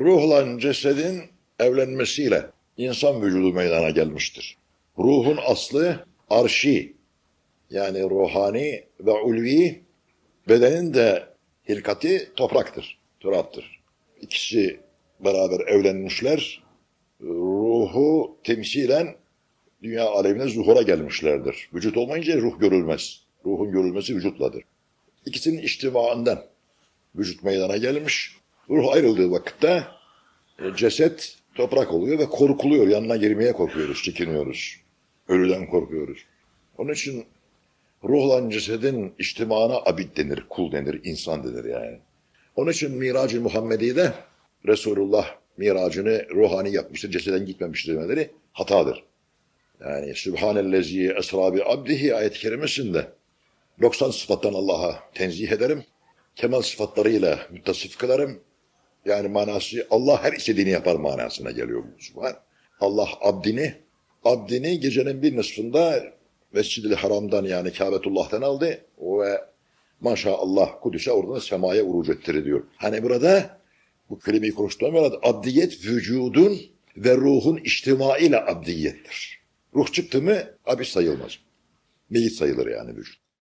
ruhla cesedin evlenmesiyle insan vücudu meydana gelmiştir. Ruhun aslı arşi yani ruhani ve ulvi bedenin de hilkati topraktır, turaptır. İkisi beraber evlenmişler. Ruhu temsilen dünya alemine zuhura gelmişlerdir. Vücut olmayınca ruh görülmez. Ruhun görülmesi vücutladır. İkisinin içtimaından vücut meydana gelmiş. Ruh ayrıldığı vakitte e, ceset toprak oluyor ve korkuluyor. Yanına girmeye korkuyoruz, çekiniyoruz. Ölüden korkuyoruz. Onun için ruhla cesedin içtimana abid denir, kul denir, insan denir yani. Onun için Mirac-ı Muhammedi'de Resulullah miracını ruhani yapmıştır, ceseden gitmemiştir demeleri hatadır. Yani Sübhanellezi esra bi abdihi ayet-i kerimesinde 90 sıfattan Allah'a tenzih ederim. Kemal sıfatlarıyla müttasif kılarım. Yani manası Allah her istediğini yapar manasına geliyor bu Sübhan. Allah abdini, abdini gecenin bir nısfında Mescid-i Haram'dan yani Kabetullah'tan aldı ve maşallah Kudüs'e oradan semaya uruc ettirdi diyor. Hani burada bu kelimeyi konuştuğum yerde abdiyet vücudun ve ruhun içtimaiyle abdiyettir. Ruh çıktı mı abid sayılmaz. Meyit sayılır yani vücut.